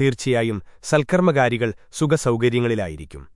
തീർച്ചയായും സൽക്കർമ്മകാരികൾ സുഖസൗകര്യങ്ങളിലായിരിക്കും